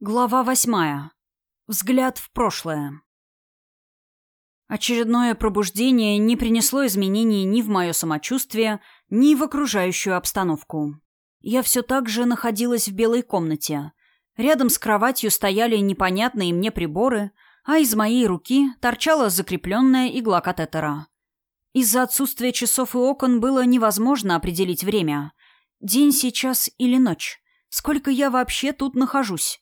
Глава восьмая. Взгляд в прошлое. Очередное пробуждение не принесло изменений ни в мое самочувствие, ни в окружающую обстановку. Я все так же находилась в белой комнате. Рядом с кроватью стояли непонятные мне приборы, а из моей руки торчала закрепленная игла катетера. Из-за отсутствия часов и окон было невозможно определить время. День сейчас или ночь. Сколько я вообще тут нахожусь?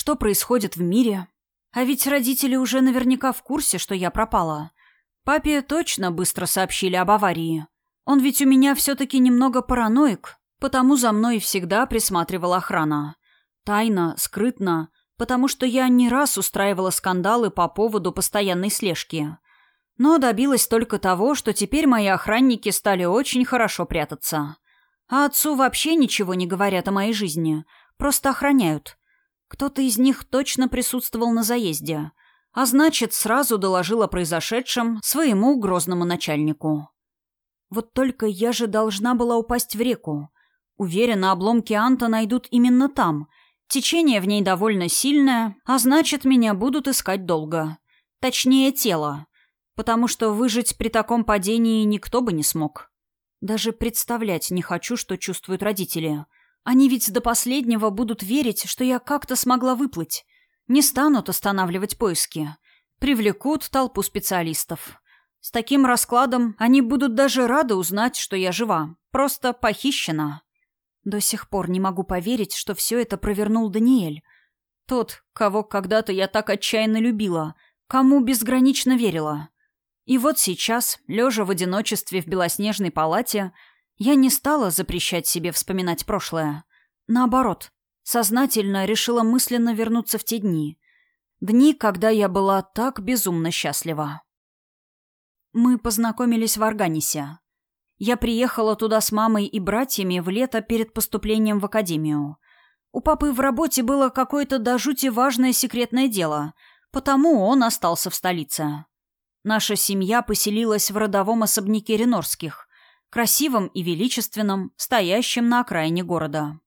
Что происходит в мире? А ведь родители уже наверняка в курсе, что я пропала. Папе точно быстро сообщили об аварии. Он ведь у меня все-таки немного параноик, потому за мной всегда присматривала охрана. Тайно, скрытно, потому что я не раз устраивала скандалы по поводу постоянной слежки. Но добилась только того, что теперь мои охранники стали очень хорошо прятаться. А отцу вообще ничего не говорят о моей жизни, просто охраняют. Кто-то из них точно присутствовал на заезде, а значит, сразу доложил о произошедшем своему грозному начальнику. Вот только я же должна была упасть в реку. Уверена, обломки Анта найдут именно там. Течение в ней довольно сильное, а значит, меня будут искать долго. Точнее, тело. Потому что выжить при таком падении никто бы не смог. Даже представлять не хочу, что чувствуют родители — они ведь до последнего будут верить, что я как-то смогла выплыть. Не станут останавливать поиски. Привлекут толпу специалистов. С таким раскладом они будут даже рады узнать, что я жива. Просто похищена. До сих пор не могу поверить, что все это провернул Даниэль. Тот, кого когда-то я так отчаянно любила, кому безгранично верила. И вот сейчас, лежа в одиночестве в белоснежной палате, я не стала запрещать себе вспоминать прошлое. Наоборот, сознательно решила мысленно вернуться в те дни. Дни, когда я была так безумно счастлива. Мы познакомились в Арганисе. Я приехала туда с мамой и братьями в лето перед поступлением в академию. У папы в работе было какое-то до жути важное секретное дело, потому он остался в столице. Наша семья поселилась в родовом особняке Ренорских, красивым и величественным, стоящим на окраине города.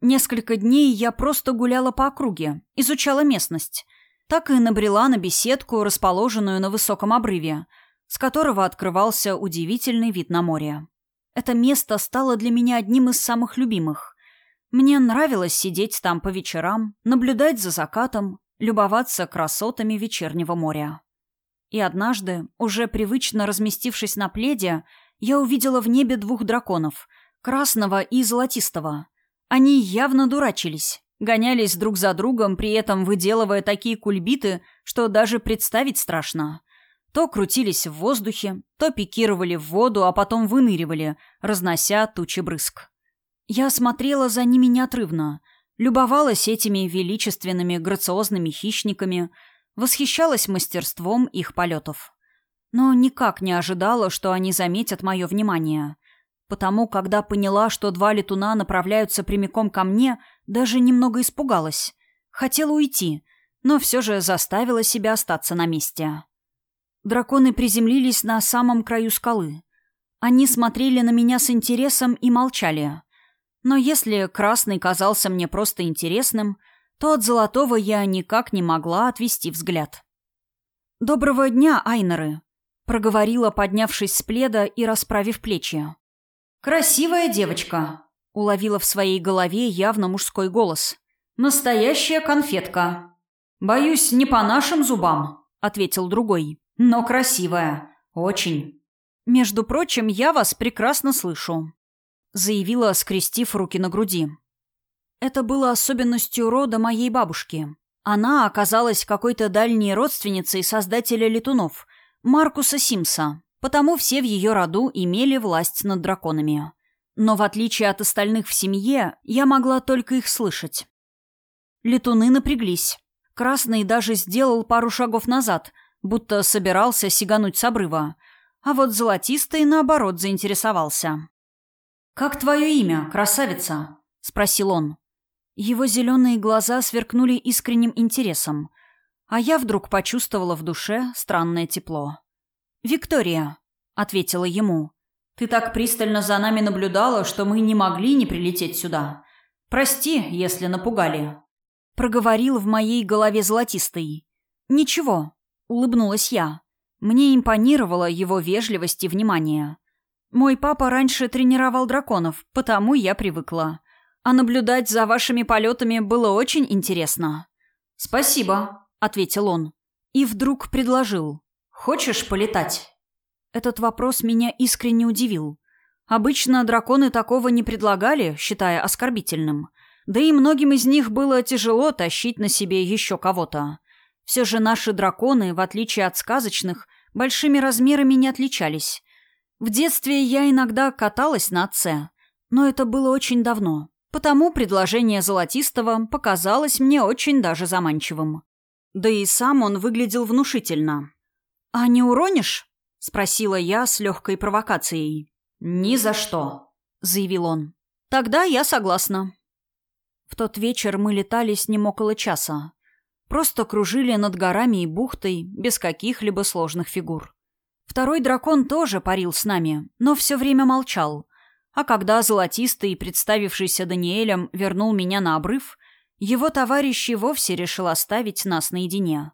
Несколько дней я просто гуляла по округе, изучала местность. Так и набрела на беседку, расположенную на высоком обрыве, с которого открывался удивительный вид на море. Это место стало для меня одним из самых любимых. Мне нравилось сидеть там по вечерам, наблюдать за закатом, любоваться красотами вечернего моря. И однажды, уже привычно разместившись на пледе, я увидела в небе двух драконов — красного и золотистого. Они явно дурачились, гонялись друг за другом, при этом выделывая такие кульбиты, что даже представить страшно. То крутились в воздухе, то пикировали в воду, а потом выныривали, разнося тучи брызг. Я смотрела за ними неотрывно, любовалась этими величественными грациозными хищниками, восхищалась мастерством их полетов но никак не ожидала, что они заметят мое внимание. Потому, когда поняла, что два летуна направляются прямиком ко мне, даже немного испугалась. Хотела уйти, но все же заставила себя остаться на месте. Драконы приземлились на самом краю скалы. Они смотрели на меня с интересом и молчали. Но если красный казался мне просто интересным, то от золотого я никак не могла отвести взгляд. «Доброго дня, Айнеры!» Проговорила, поднявшись с пледа и расправив плечи. «Красивая девочка», — уловила в своей голове явно мужской голос. «Настоящая конфетка». «Боюсь, не по нашим зубам», — ответил другой. «Но красивая. Очень». «Между прочим, я вас прекрасно слышу», — заявила, скрестив руки на груди. Это было особенностью рода моей бабушки. Она оказалась какой-то дальней родственницей создателя летунов — Маркуса Симса, потому все в ее роду имели власть над драконами. Но в отличие от остальных в семье, я могла только их слышать. Летуны напряглись. Красный даже сделал пару шагов назад, будто собирался сигануть с обрыва. А вот золотистый, наоборот, заинтересовался. «Как твое имя, красавица?» — спросил он. Его зеленые глаза сверкнули искренним интересом, а я вдруг почувствовала в душе странное тепло. «Виктория», — ответила ему, — «ты так пристально за нами наблюдала, что мы не могли не прилететь сюда. Прости, если напугали». проговорил в моей голове золотистый. «Ничего», — улыбнулась я. Мне импонировала его вежливость и внимание. Мой папа раньше тренировал драконов, потому я привыкла. А наблюдать за вашими полетами было очень интересно. «Спасибо», — ответил он. И вдруг предложил. «Хочешь полетать?» Этот вопрос меня искренне удивил. Обычно драконы такого не предлагали, считая оскорбительным. Да и многим из них было тяжело тащить на себе еще кого-то. Все же наши драконы, в отличие от сказочных, большими размерами не отличались. В детстве я иногда каталась на отце, но это было очень давно. Потому предложение Золотистого показалось мне очень даже заманчивым. Да и сам он выглядел внушительно. «А не уронишь?» — спросила я с легкой провокацией. «Ни за что», — заявил он. «Тогда я согласна». В тот вечер мы летали с ним около часа. Просто кружили над горами и бухтой, без каких-либо сложных фигур. Второй дракон тоже парил с нами, но все время молчал. А когда золотистый, представившийся Даниэлем, вернул меня на обрыв, его товарищ и вовсе решил оставить нас наедине.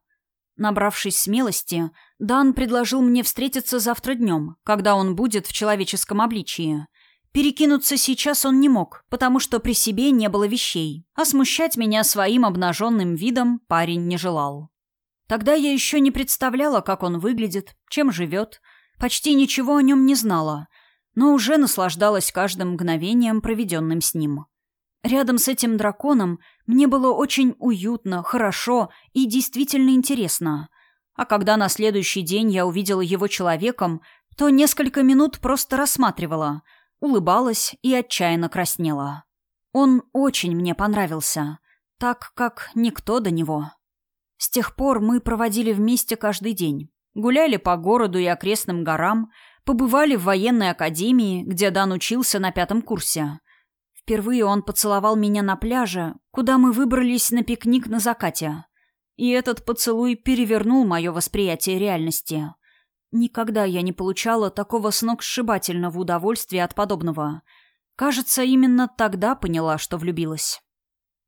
Набравшись смелости, Дан предложил мне встретиться завтра днем, когда он будет в человеческом обличии. Перекинуться сейчас он не мог, потому что при себе не было вещей, а смущать меня своим обнаженным видом парень не желал. Тогда я еще не представляла, как он выглядит, чем живет, почти ничего о нем не знала, но уже наслаждалась каждым мгновением, проведенным с ним. Рядом с этим драконом мне было очень уютно, хорошо и действительно интересно. А когда на следующий день я увидела его человеком, то несколько минут просто рассматривала, улыбалась и отчаянно краснела. Он очень мне понравился, так как никто до него. С тех пор мы проводили вместе каждый день. Гуляли по городу и окрестным горам, побывали в военной академии, где Дан учился на пятом курсе. Впервые он поцеловал меня на пляже, куда мы выбрались на пикник на закате. И этот поцелуй перевернул мое восприятие реальности. Никогда я не получала такого сногсшибательного удовольствия от подобного. Кажется, именно тогда поняла, что влюбилась.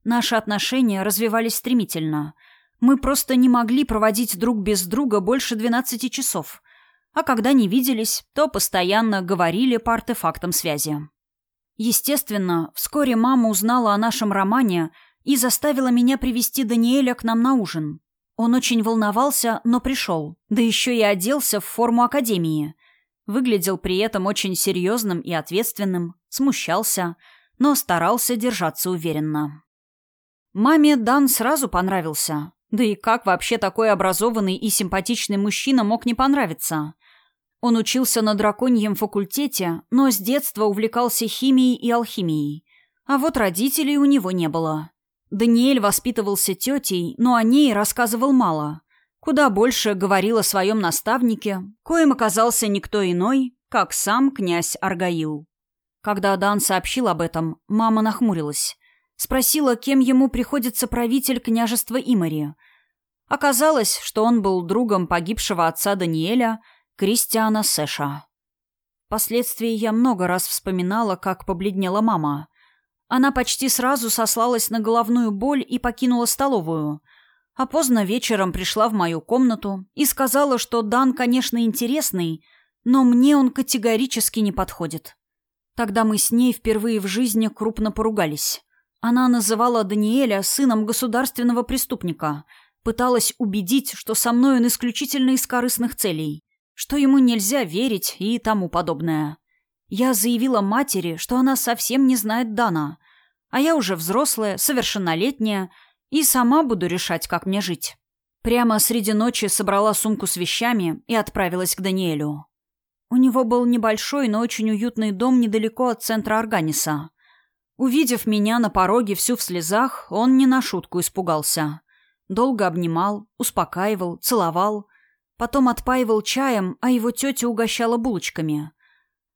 Наши отношения развивались стремительно. Мы просто не могли проводить друг без друга больше 12 часов. А когда не виделись, то постоянно говорили по артефактам связи. Естественно, вскоре мама узнала о нашем романе и заставила меня привести Даниэля к нам на ужин. Он очень волновался, но пришел, да еще и оделся в форму академии. Выглядел при этом очень серьезным и ответственным, смущался, но старался держаться уверенно. Маме Дан сразу понравился. Да и как вообще такой образованный и симпатичный мужчина мог не понравиться – он учился на драконьем факультете, но с детства увлекался химией и алхимией. А вот родителей у него не было. Даниэль воспитывался тетей, но о ней рассказывал мало. Куда больше говорил о своем наставнике, коим оказался никто иной, как сам князь Аргаил. Когда Дан сообщил об этом, мама нахмурилась. Спросила, кем ему приходится правитель княжества Имари. Оказалось, что он был другом погибшего отца Даниэля – Кристиана Сэша. Впоследствии я много раз вспоминала, как побледнела мама. Она почти сразу сослалась на головную боль и покинула столовую. А поздно вечером пришла в мою комнату и сказала, что Дан, конечно, интересный, но мне он категорически не подходит. Тогда мы с ней впервые в жизни крупно поругались. Она называла Даниэля сыном государственного преступника, пыталась убедить, что со мной он исключительно из корыстных целей что ему нельзя верить и тому подобное. Я заявила матери, что она совсем не знает Дана, а я уже взрослая, совершеннолетняя, и сама буду решать, как мне жить. Прямо среди ночи собрала сумку с вещами и отправилась к Даниэлю. У него был небольшой, но очень уютный дом недалеко от центра Органиса. Увидев меня на пороге всю в слезах, он не на шутку испугался. Долго обнимал, успокаивал, целовал, Потом отпаивал чаем, а его тетя угощала булочками.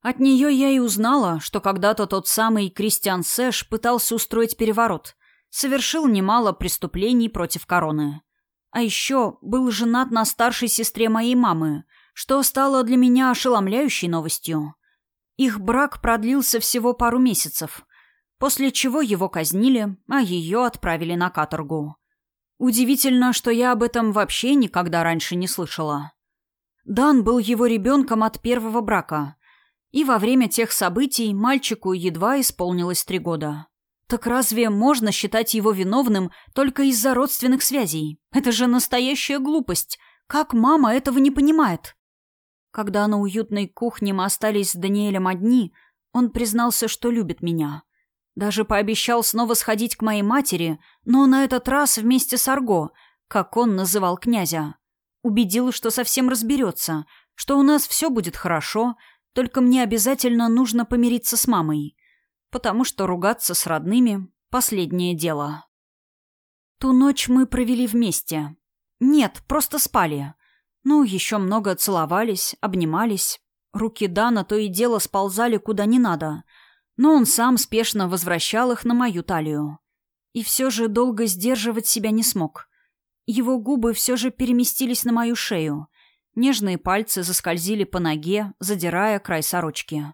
От нее я и узнала, что когда-то тот самый Кристиан Сэш пытался устроить переворот, совершил немало преступлений против короны. А еще был женат на старшей сестре моей мамы, что стало для меня ошеломляющей новостью. Их брак продлился всего пару месяцев. после чего его казнили, а ее отправили на каторгу. Удивительно, что я об этом вообще никогда раньше не слышала. Дан был его ребенком от первого брака, и во время тех событий мальчику едва исполнилось три года. Так разве можно считать его виновным только из-за родственных связей? Это же настоящая глупость. Как мама этого не понимает? Когда на уютной кухне мы остались с Даниэлем одни, он признался, что любит меня. Даже пообещал снова сходить к моей матери, но на этот раз вместе с Арго, как он называл князя. Убедил, что совсем разберется, что у нас все будет хорошо, только мне обязательно нужно помириться с мамой, потому что ругаться с родными — последнее дело. Ту ночь мы провели вместе. Нет, просто спали. Ну, еще много целовались, обнимались. Руки Дана то и дело сползали куда не надо, но он сам спешно возвращал их на мою талию. И все же долго сдерживать себя не смог. Его губы все же переместились на мою шею. Нежные пальцы заскользили по ноге, задирая край сорочки.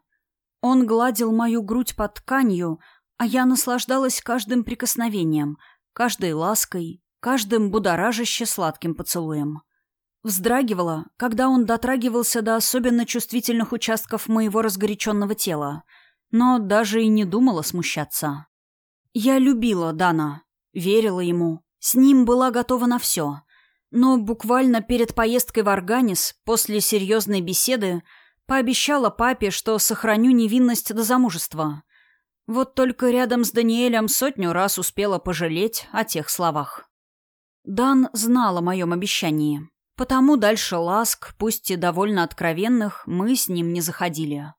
Он гладил мою грудь под тканью, а я наслаждалась каждым прикосновением, каждой лаской, каждым будоражаще сладким поцелуем. Вздрагивала, когда он дотрагивался до особенно чувствительных участков моего разгоряченного тела, но даже и не думала смущаться. Я любила Дана, верила ему, с ним была готова на все. Но буквально перед поездкой в Арганис, после серьезной беседы, пообещала папе, что сохраню невинность до замужества. Вот только рядом с Даниэлем сотню раз успела пожалеть о тех словах. Дан знал о моем обещании. Потому дальше ласк, пусть и довольно откровенных, мы с ним не заходили.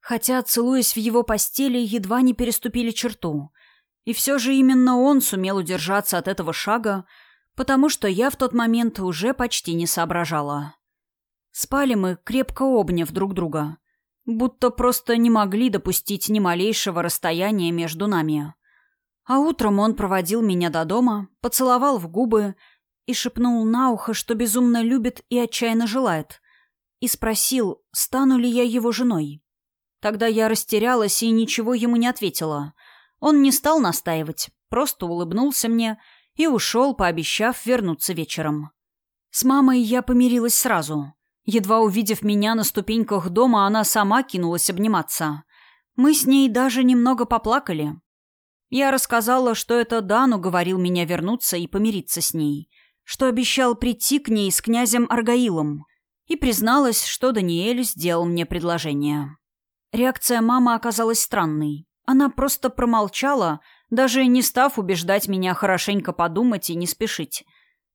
Хотя, целуясь в его постели, едва не переступили черту. И все же именно он сумел удержаться от этого шага, потому что я в тот момент уже почти не соображала. Спали мы, крепко обняв друг друга, будто просто не могли допустить ни малейшего расстояния между нами. А утром он проводил меня до дома, поцеловал в губы и шепнул на ухо, что безумно любит и отчаянно желает, и спросил, стану ли я его женой. Тогда я растерялась и ничего ему не ответила. Он не стал настаивать, просто улыбнулся мне и ушел, пообещав вернуться вечером. С мамой я помирилась сразу. Едва увидев меня на ступеньках дома, она сама кинулась обниматься. Мы с ней даже немного поплакали. Я рассказала, что это Дан уговорил меня вернуться и помириться с ней что обещал прийти к ней с князем Аргаилом, и призналась, что Даниэль сделал мне предложение. Реакция мамы оказалась странной. Она просто промолчала, даже не став убеждать меня хорошенько подумать и не спешить.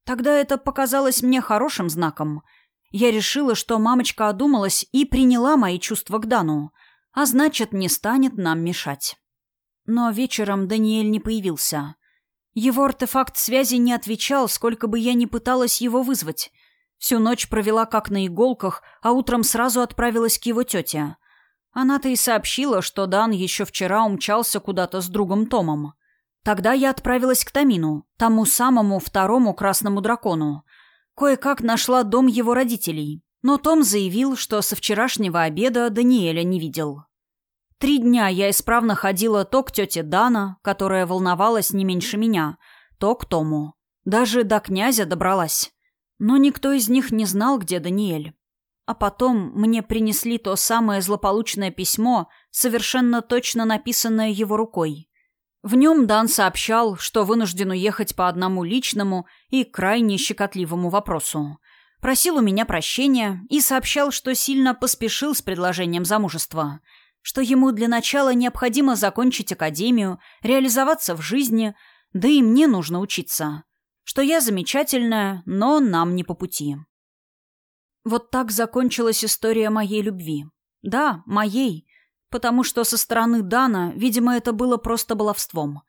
Тогда это показалось мне хорошим знаком. Я решила, что мамочка одумалась и приняла мои чувства к Дану, а значит, не станет нам мешать. Но вечером Даниэль не появился. Его артефакт связи не отвечал, сколько бы я ни пыталась его вызвать. Всю ночь провела как на иголках, а утром сразу отправилась к его тете. Она-то и сообщила, что Дан еще вчера умчался куда-то с другом Томом. Тогда я отправилась к Тамину, тому самому второму красному дракону. Кое-как нашла дом его родителей, но Том заявил, что со вчерашнего обеда Даниэля не видел. Три дня я исправно ходила то к тете Дана, которая волновалась не меньше меня, то к Тому. Даже до князя добралась. Но никто из них не знал, где Даниэль. А потом мне принесли то самое злополучное письмо, совершенно точно написанное его рукой. В нем Дан сообщал, что вынужден уехать по одному личному и крайне щекотливому вопросу. Просил у меня прощения и сообщал, что сильно поспешил с предложением замужества – что ему для начала необходимо закончить академию, реализоваться в жизни, да и мне нужно учиться. Что я замечательная, но нам не по пути. Вот так закончилась история моей любви. Да, моей, потому что со стороны Дана, видимо, это было просто баловством.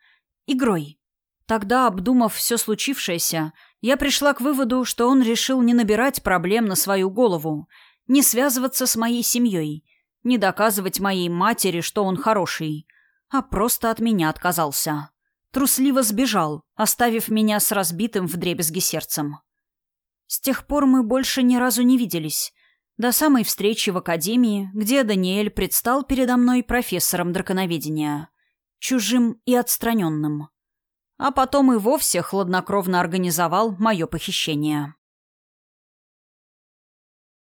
Игрой. Тогда, обдумав все случившееся, я пришла к выводу, что он решил не набирать проблем на свою голову, не связываться с моей семьей – не доказывать моей матери, что он хороший, а просто от меня отказался. Трусливо сбежал, оставив меня с разбитым вдребезги сердцем. С тех пор мы больше ни разу не виделись. До самой встречи в академии, где Даниэль предстал передо мной профессором драконоведения. чужим и отстраненным. А потом и вовсе хладнокровно организовал мое похищение.